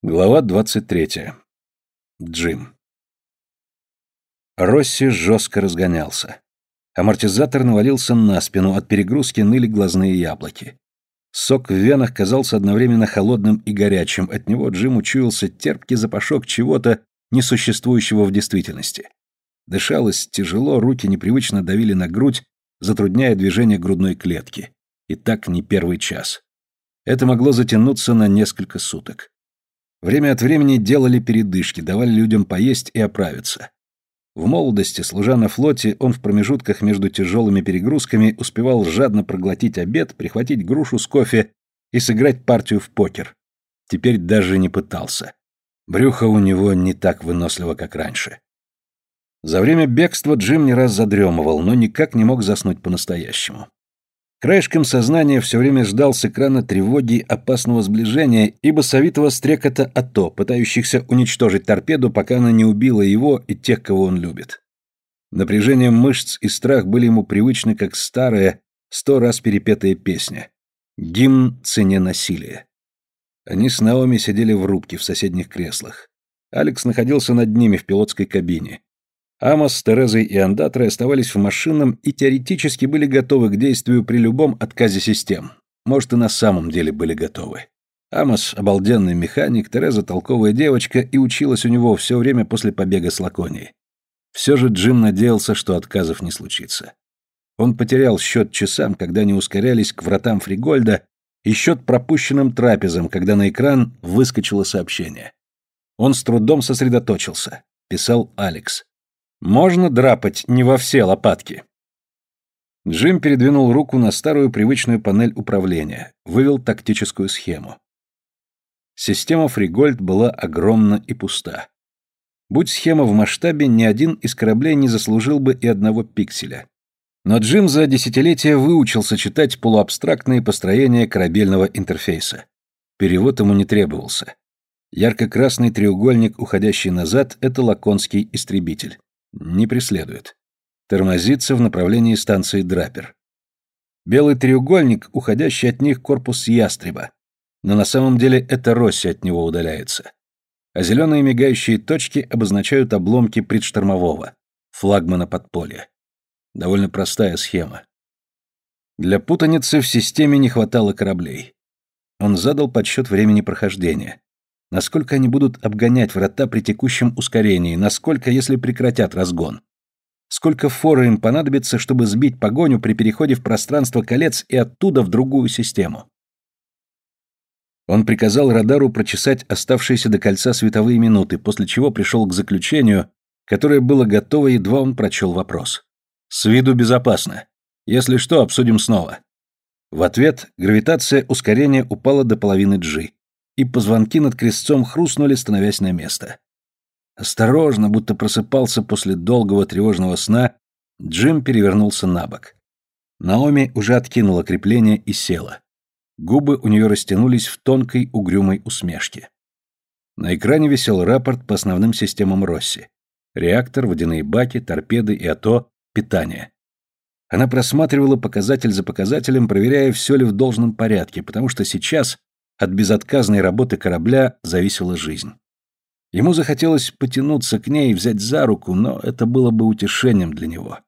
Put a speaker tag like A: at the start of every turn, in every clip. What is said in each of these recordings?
A: Глава 23. Джим. Росси жестко разгонялся. Амортизатор навалился на спину, от перегрузки ныли глазные яблоки. Сок в венах казался одновременно холодным и горячим, от него Джим учуялся терпкий запашок чего-то, несуществующего в действительности. Дышалось тяжело, руки непривычно давили на грудь, затрудняя движение грудной клетки. И так не первый час. Это могло затянуться на несколько суток. Время от времени делали передышки, давали людям поесть и оправиться. В молодости, служа на флоте, он в промежутках между тяжелыми перегрузками успевал жадно проглотить обед, прихватить грушу с кофе и сыграть партию в покер. Теперь даже не пытался. Брюхо у него не так выносливо, как раньше. За время бегства Джим не раз задремывал, но никак не мог заснуть по-настоящему. Краешком сознания все время ждал с экрана тревоги опасного сближения и басовитого стрекота АТО, пытающихся уничтожить торпеду, пока она не убила его и тех, кого он любит. Напряжение мышц и страх были ему привычны, как старая, сто раз перепетая песня. Гимн цене насилия. Они с Наоми сидели в рубке в соседних креслах. Алекс находился над ними в пилотской кабине. Амос с Терезой и Андатрой оставались в машинном и теоретически были готовы к действию при любом отказе систем. Может, и на самом деле были готовы. Амос – обалденный механик, Тереза – толковая девочка и училась у него все время после побега с Лаконией. Все же Джим надеялся, что отказов не случится. Он потерял счет часам, когда они ускорялись к вратам Фригольда, и счет пропущенным трапезам, когда на экран выскочило сообщение. Он с трудом сосредоточился. Писал Алекс. Можно драпать не во все лопатки. Джим передвинул руку на старую привычную панель управления, вывел тактическую схему. Система Фригольд была огромна и пуста. Будь схема в масштабе, ни один из кораблей не заслужил бы и одного пикселя. Но Джим за десятилетия выучился читать полуабстрактные построения корабельного интерфейса. Перевод ему не требовался. Ярко-красный треугольник, уходящий назад, это лаконский истребитель. Не преследует. Тормозится в направлении станции Драпер. Белый треугольник, уходящий от них корпус ястреба. Но на самом деле это Росси от него удаляется. А зеленые мигающие точки обозначают обломки предштормового, флагмана подполья. Довольно простая схема. Для путаницы в системе не хватало кораблей. Он задал подсчет времени прохождения. Насколько они будут обгонять врата при текущем ускорении, насколько, если прекратят разгон. Сколько форы им понадобится, чтобы сбить погоню при переходе в пространство колец и оттуда в другую систему. Он приказал радару прочесать оставшиеся до кольца световые минуты, после чего пришел к заключению, которое было готово, едва он прочел вопрос. «С виду безопасно. Если что, обсудим снова». В ответ гравитация ускорения упала до половины G и позвонки над крестцом хрустнули, становясь на место. Осторожно, будто просыпался после долгого тревожного сна, Джим перевернулся на бок. Наоми уже откинула крепление и села. Губы у нее растянулись в тонкой угрюмой усмешке. На экране висел рапорт по основным системам Росси. Реактор, водяные баки, торпеды и АТО, питание. Она просматривала показатель за показателем, проверяя, все ли в должном порядке, потому что сейчас от безотказной работы корабля зависела жизнь. Ему захотелось потянуться к ней и взять за руку, но это было бы утешением для него.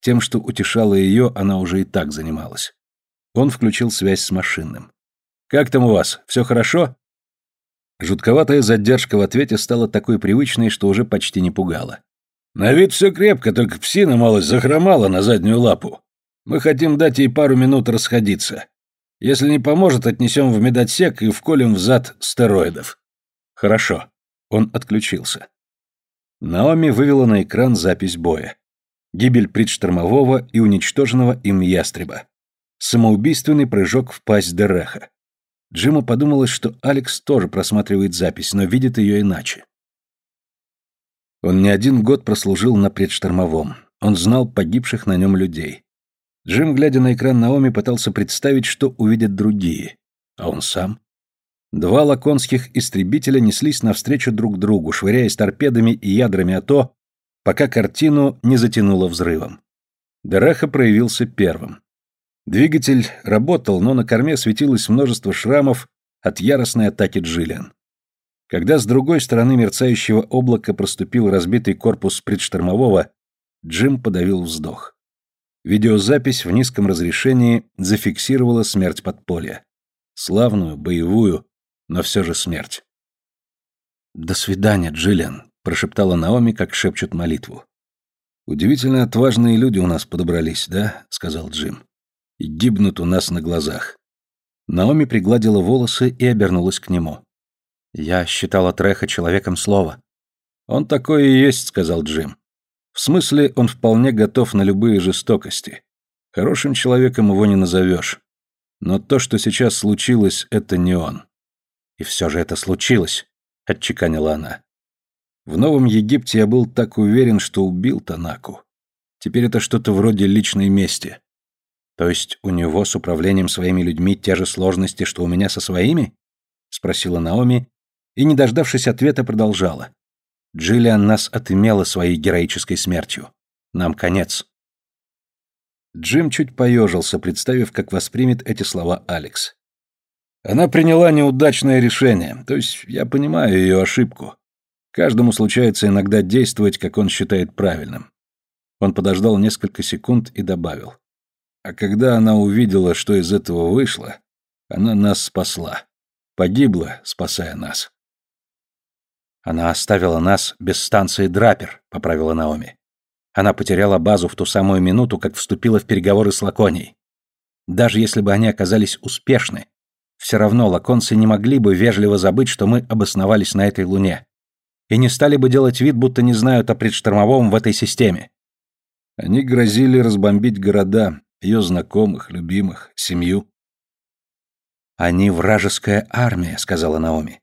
A: Тем, что утешало ее, она уже и так занималась. Он включил связь с машинным. «Как там у вас? Все хорошо?» Жутковатая задержка в ответе стала такой привычной, что уже почти не пугала. «На вид все крепко, только псина малость захромала на заднюю лапу. Мы хотим дать ей пару минут расходиться. Если не поможет, отнесем в медотсек и вколем в зад стероидов. Хорошо. Он отключился. Наоми вывела на экран запись боя. Гибель предштормового и уничтоженного им ястреба. Самоубийственный прыжок в пасть Дереха. Джиму подумалось, что Алекс тоже просматривает запись, но видит ее иначе. Он не один год прослужил на предштормовом. Он знал погибших на нем людей. Джим, глядя на экран Наоми, пытался представить, что увидят другие. А он сам? Два лаконских истребителя неслись навстречу друг другу, швыряясь торпедами и ядрами АТО, пока картину не затянуло взрывом. Дереха проявился первым. Двигатель работал, но на корме светилось множество шрамов от яростной атаки Джиллиан. Когда с другой стороны мерцающего облака проступил разбитый корпус предштормового, Джим подавил вздох. Видеозапись в низком разрешении зафиксировала смерть подполья. Славную, боевую, но все же смерть. «До свидания, Джиллиан», — прошептала Наоми, как шепчут молитву. «Удивительно отважные люди у нас подобрались, да?» — сказал Джим. «И гибнут у нас на глазах». Наоми пригладила волосы и обернулась к нему. «Я считала Треха человеком слова». «Он такой и есть», — сказал Джим. «В смысле, он вполне готов на любые жестокости. Хорошим человеком его не назовешь. Но то, что сейчас случилось, это не он». «И все же это случилось», — отчеканила она. В Новом Египте я был так уверен, что убил Танаку. Теперь это что-то вроде личной мести. То есть у него с управлением своими людьми те же сложности, что у меня со своими? Спросила Наоми и, не дождавшись ответа, продолжала. Джиллиан нас отымела своей героической смертью. Нам конец. Джим чуть поежился, представив, как воспримет эти слова Алекс. Она приняла неудачное решение, то есть я понимаю ее ошибку. Каждому случается иногда действовать, как он считает правильным. Он подождал несколько секунд и добавил. А когда она увидела, что из этого вышло, она нас спасла. Погибла, спасая нас. Она оставила нас без станции Драпер, поправила Наоми. Она потеряла базу в ту самую минуту, как вступила в переговоры с Лаконией. Даже если бы они оказались успешны, все равно лаконцы не могли бы вежливо забыть, что мы обосновались на этой луне и не стали бы делать вид, будто не знают о предштормовом в этой системе. Они грозили разбомбить города, ее знакомых, любимых, семью. «Они вражеская армия», — сказала Наоми.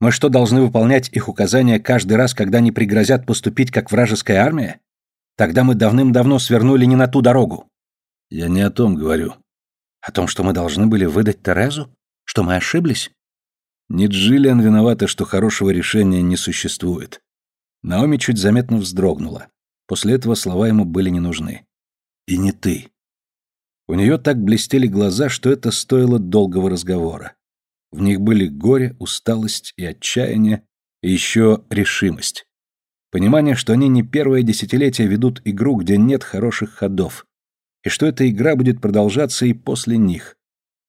A: «Мы что, должны выполнять их указания каждый раз, когда они пригрозят поступить как вражеская армия? Тогда мы давным-давно свернули не на ту дорогу». «Я не о том говорю». «О том, что мы должны были выдать Терезу? Что мы ошиблись?» Не Джиллиан виновата, что хорошего решения не существует. Наоми чуть заметно вздрогнула. После этого слова ему были не нужны. И не ты. У нее так блестели глаза, что это стоило долгого разговора. В них были горе, усталость и отчаяние, и еще решимость. Понимание, что они не первое десятилетие ведут игру, где нет хороших ходов, и что эта игра будет продолжаться и после них,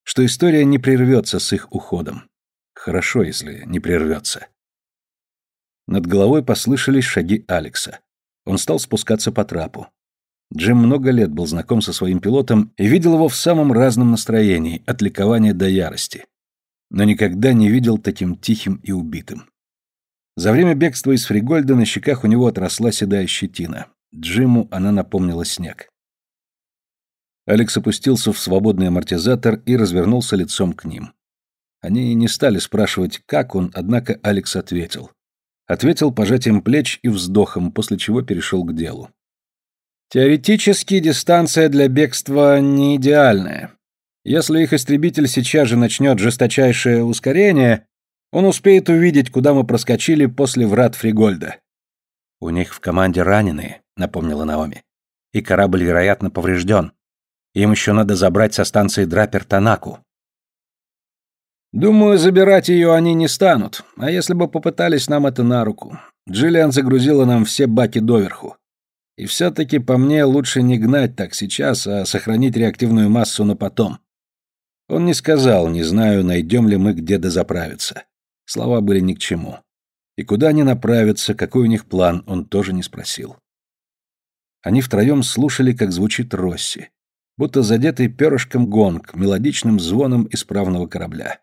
A: что история не прервется с их уходом. Хорошо, если не прервется. Над головой послышались шаги Алекса. Он стал спускаться по трапу. Джим много лет был знаком со своим пилотом и видел его в самом разном настроении, от ликования до ярости. Но никогда не видел таким тихим и убитым. За время бегства из Фригольда на щеках у него отросла седая щетина. Джиму она напомнила снег. Алекс опустился в свободный амортизатор и развернулся лицом к ним. Они не стали спрашивать, как он, однако Алекс ответил. Ответил пожатием плеч и вздохом, после чего перешел к делу. Теоретически дистанция для бегства не идеальная. Если их истребитель сейчас же начнет жесточайшее ускорение, он успеет увидеть, куда мы проскочили после врат Фригольда. У них в команде раненые, напомнила Наоми. И корабль, вероятно, поврежден. Им еще надо забрать со станции Драпер Танаку. Думаю, забирать ее они не станут. А если бы попытались нам это на руку? Джиллиан загрузила нам все баки доверху. И все-таки по мне лучше не гнать так сейчас, а сохранить реактивную массу на потом. Он не сказал, не знаю, найдем ли мы где дозаправиться. Слова были ни к чему. И куда они направятся, какой у них план, он тоже не спросил. Они втроем слушали, как звучит Росси, будто задетый перышком гонг, мелодичным звоном исправного корабля.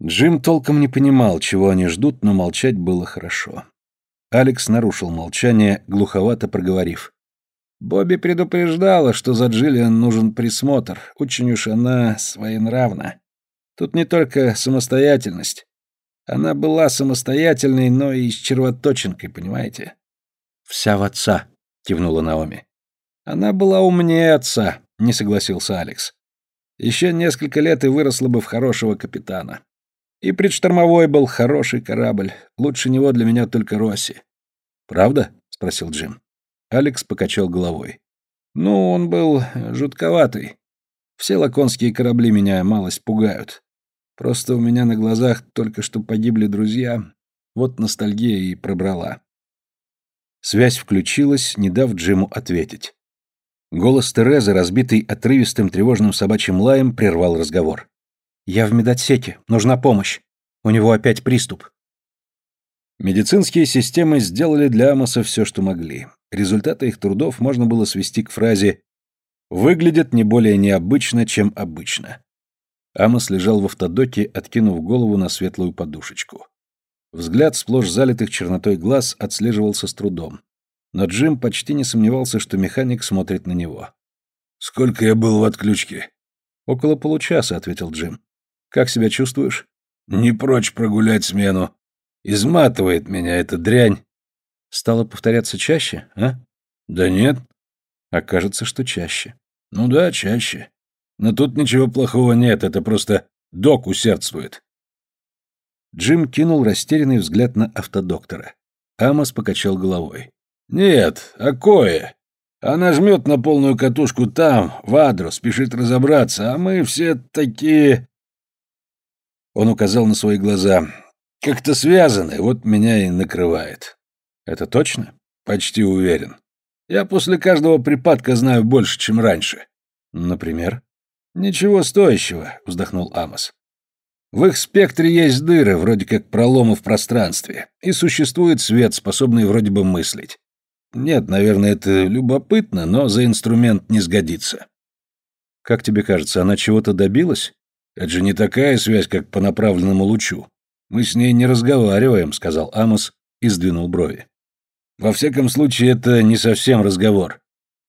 A: Джим толком не понимал, чего они ждут, но молчать было хорошо. Алекс нарушил молчание, глуховато проговорив. «Бобби предупреждала, что за Джиллиан нужен присмотр. Очень уж она своенравна. Тут не только самостоятельность. Она была самостоятельной, но и с червоточинкой, понимаете?» «Вся в отца», — кивнула Наоми. «Она была умнее отца», — не согласился Алекс. «Еще несколько лет и выросла бы в хорошего капитана. И предштормовой был хороший корабль. Лучше него для меня только Росси. Правда? спросил Джим. Алекс покачал головой. Ну, он был жутковатый. Все лаконские корабли меня малость пугают. Просто у меня на глазах только что погибли друзья. Вот ностальгия и пробрала. Связь включилась, не дав Джиму ответить. Голос Терезы, разбитый отрывистым тревожным собачьим лаем, прервал разговор. «Я в медотсеке. Нужна помощь. У него опять приступ». Медицинские системы сделали для Амоса все, что могли. Результаты их трудов можно было свести к фразе «выглядит не более необычно, чем обычно». Амос лежал в автодоке, откинув голову на светлую подушечку. Взгляд сплошь залитых чернотой глаз отслеживался с трудом. Но Джим почти не сомневался, что механик смотрит на него. «Сколько я был в отключке?» «Около получаса», — ответил Джим. «Как себя чувствуешь?» «Не прочь прогулять смену. Изматывает меня эта дрянь». «Стало повторяться чаще, а?» «Да нет». «Окажется, что чаще». «Ну да, чаще. Но тут ничего плохого нет, это просто док усердствует». Джим кинул растерянный взгляд на автодоктора. Амос покачал головой. «Нет, а кое. Она жмет на полную катушку там, в Адро, спешит разобраться, а мы все такие...» Он указал на свои глаза. «Как-то связаны, вот меня и накрывает». «Это точно?» «Почти уверен. Я после каждого припадка знаю больше, чем раньше». «Например?» «Ничего стоящего», — вздохнул Амос. В их спектре есть дыры, вроде как проломы в пространстве, и существует свет, способный вроде бы мыслить. Нет, наверное, это любопытно, но за инструмент не сгодится. Как тебе кажется, она чего-то добилась? Это же не такая связь, как по направленному лучу. Мы с ней не разговариваем, сказал Амос и сдвинул брови. Во всяком случае, это не совсем разговор.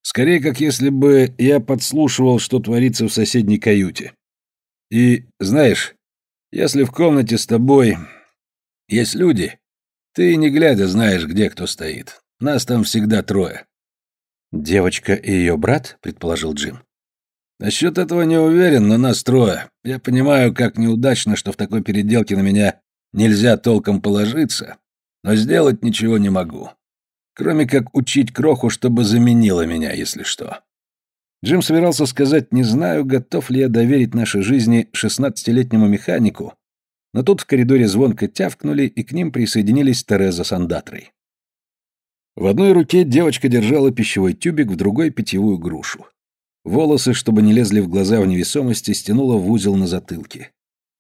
A: Скорее, как если бы я подслушивал, что творится в соседней каюте. И, знаешь, если в комнате с тобой есть люди, ты, не глядя, знаешь, где кто стоит. Нас там всегда трое. Девочка и ее брат, предположил Джим. Насчет этого не уверен, но нас трое. Я понимаю, как неудачно, что в такой переделке на меня нельзя толком положиться, но сделать ничего не могу. Кроме как учить кроху, чтобы заменила меня, если что. Джим собирался сказать, не знаю, готов ли я доверить нашей жизни шестнадцатилетнему механику, но тут в коридоре звонко тявкнули, и к ним присоединились Тереза с Андатрой. В одной руке девочка держала пищевой тюбик, в другой — питьевую грушу. Волосы, чтобы не лезли в глаза в невесомости, стянула в узел на затылке.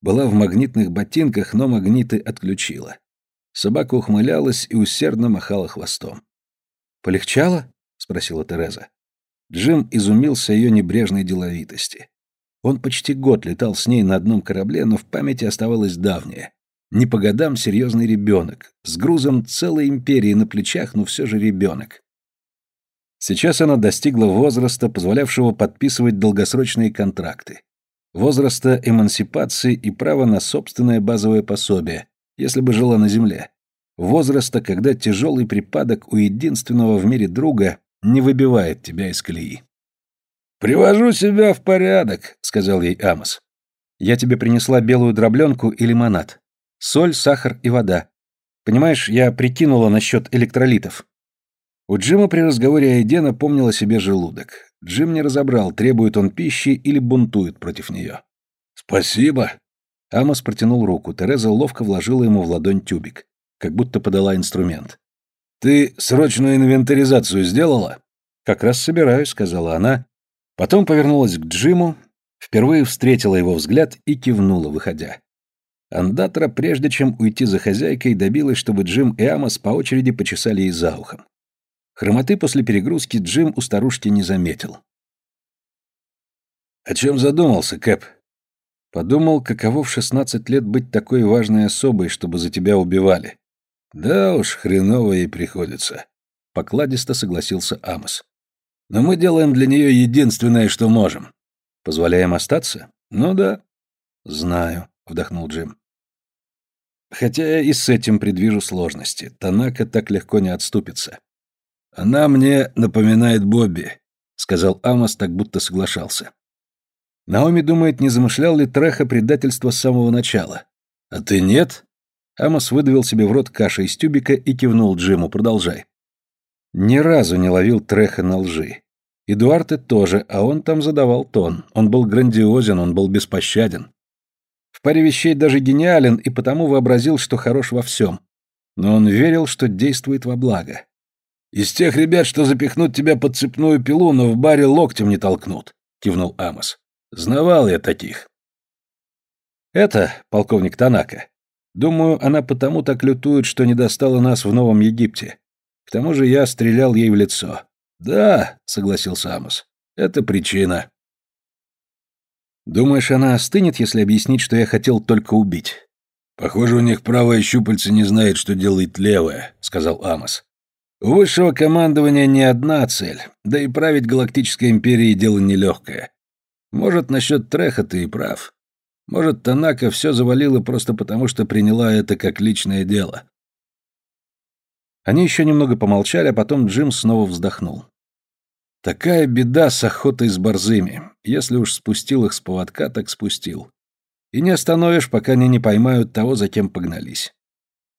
A: Была в магнитных ботинках, но магниты отключила. Собака ухмылялась и усердно махала хвостом. «Полегчало?» — спросила Тереза. Джим изумился ее небрежной деловитости. Он почти год летал с ней на одном корабле, но в памяти оставалось давнее. Не по годам серьезный ребенок, с грузом целой империи на плечах, но все же ребенок. Сейчас она достигла возраста, позволявшего подписывать долгосрочные контракты. Возраста эмансипации и права на собственное базовое пособие, если бы жила на Земле. Возраста, когда тяжелый припадок у единственного в мире друга не выбивает тебя из колеи. «Привожу себя в порядок», — сказал ей Амос. «Я тебе принесла белую дробленку и лимонад. Соль, сахар и вода. Понимаешь, я прикинула насчет электролитов. У Джима при разговоре о еде напомнил о себе желудок. Джим не разобрал, требует он пищи или бунтует против нее. «Спасибо!» Амос протянул руку, Тереза ловко вложила ему в ладонь тюбик, как будто подала инструмент. «Ты срочную инвентаризацию сделала?» «Как раз собираюсь», — сказала она. Потом повернулась к Джиму, впервые встретила его взгляд и кивнула, выходя. Андатра, прежде чем уйти за хозяйкой, добилась, чтобы Джим и Амос по очереди почесали ей за ухом. Хромоты после перегрузки Джим у старушки не заметил. «О чем задумался, Кэп?» Подумал, каково в шестнадцать лет быть такой важной особой, чтобы за тебя убивали. Да уж, хреново ей приходится. Покладисто согласился Амос. Но мы делаем для нее единственное, что можем. Позволяем остаться? Ну да. Знаю вдохнул Джим. Хотя я и с этим предвижу сложности. Танака так легко не отступится. Она мне напоминает Бобби, сказал Амос, так будто соглашался. Наоми думает, не замышлял ли Треха предательство с самого начала. А ты нет? Амос выдавил себе в рот каши из тюбика и кивнул Джиму, продолжай. Ни разу не ловил Треха на лжи. И Дуарте тоже, а он там задавал тон. Он был грандиозен, он был беспощаден. В паре вещей даже гениален и потому вообразил, что хорош во всем. Но он верил, что действует во благо.
B: «Из тех ребят, что запихнут тебя под цепную пилу, но в баре локтем не толкнут», — кивнул Амос. «Знавал я таких».
A: «Это, полковник Танака. Думаю, она потому так лютует, что не достала нас в Новом Египте. К тому же я стрелял ей в лицо».
B: «Да», — согласился Амос. «Это причина».
A: «Думаешь, она остынет, если объяснить, что я хотел только убить?»
B: «Похоже, у них правое щупальце не знает, что делает левое», — сказал Амос. У высшего командования не одна цель, да и править Галактической Империей дело нелегкое. Может, насчет Треха ты и прав. Может, Танака все завалила просто потому, что приняла это как личное дело.
A: Они еще немного помолчали, а потом Джим снова вздохнул. Такая беда с охотой с борзыми. Если уж спустил их с поводка, так спустил. И не остановишь, пока они не поймают того, за кем погнались.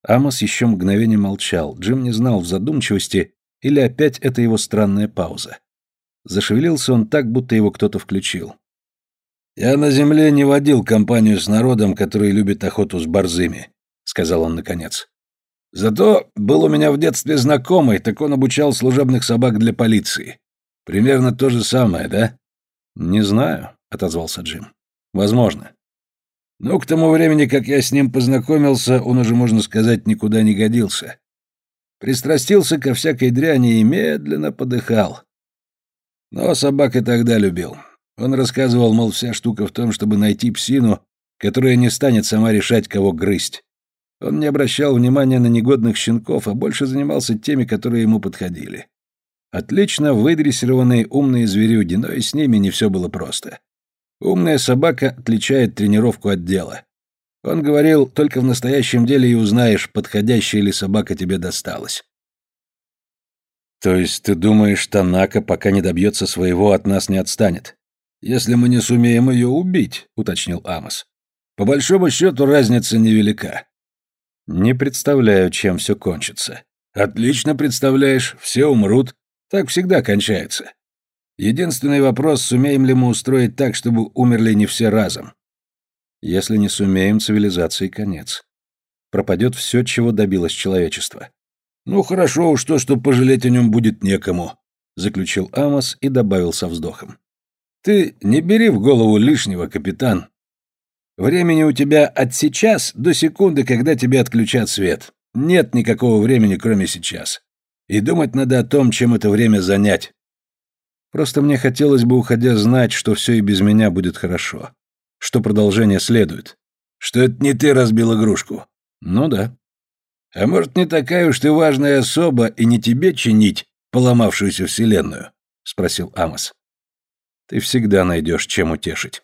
A: Амос еще мгновение молчал. Джим не знал в задумчивости, или опять это его странная пауза. Зашевелился он так, будто его кто-то включил.
B: «Я на земле не водил компанию с народом, который любит охоту с борзыми», — сказал он наконец. «Зато был у меня в детстве знакомый, так он обучал служебных собак для полиции. Примерно то же самое, да?»
A: «Не знаю», — отозвался Джим. «Возможно.
B: Но к тому времени, как я с ним познакомился, он уже, можно сказать, никуда не годился. Пристрастился ко всякой дряни и медленно подыхал. Но собак и тогда любил. Он рассказывал, мол, вся штука в том, чтобы найти псину, которая не станет сама решать, кого грызть. Он не обращал внимания на негодных щенков, а больше занимался теми, которые ему подходили. Отлично выдрессированные умные зверюги, но и с ними не все было просто. Умная собака отличает тренировку от дела. Он говорил, только в настоящем деле и узнаешь, подходящая ли собака тебе досталась.
A: То есть ты думаешь, Танака, пока не добьется своего, от нас не отстанет?
B: Если мы не сумеем ее убить, уточнил Амос. По большому счету разница невелика.
A: Не представляю, чем все кончится.
B: Отлично представляешь, все умрут. Так всегда кончается. Единственный вопрос, сумеем ли мы устроить так, чтобы умерли не все разом.
A: Если не сумеем, цивилизации конец. Пропадет все, чего добилось человечество.
B: Ну хорошо уж то, что пожалеть о нем будет некому, заключил Амос и добавил со вздохом. Ты не бери в голову лишнего, капитан. Времени у тебя от сейчас до секунды, когда тебе отключат свет. Нет никакого времени, кроме сейчас. И думать надо о том, чем это время занять.
A: Просто мне хотелось бы, уходя, знать, что все и без меня будет хорошо. Что продолжение следует.
B: Что это не ты разбил игрушку?
A: Ну да.
B: А может, не такая уж ты важная особа, и не тебе чинить поломавшуюся вселенную? Спросил Амос.
A: Ты всегда найдешь, чем утешить.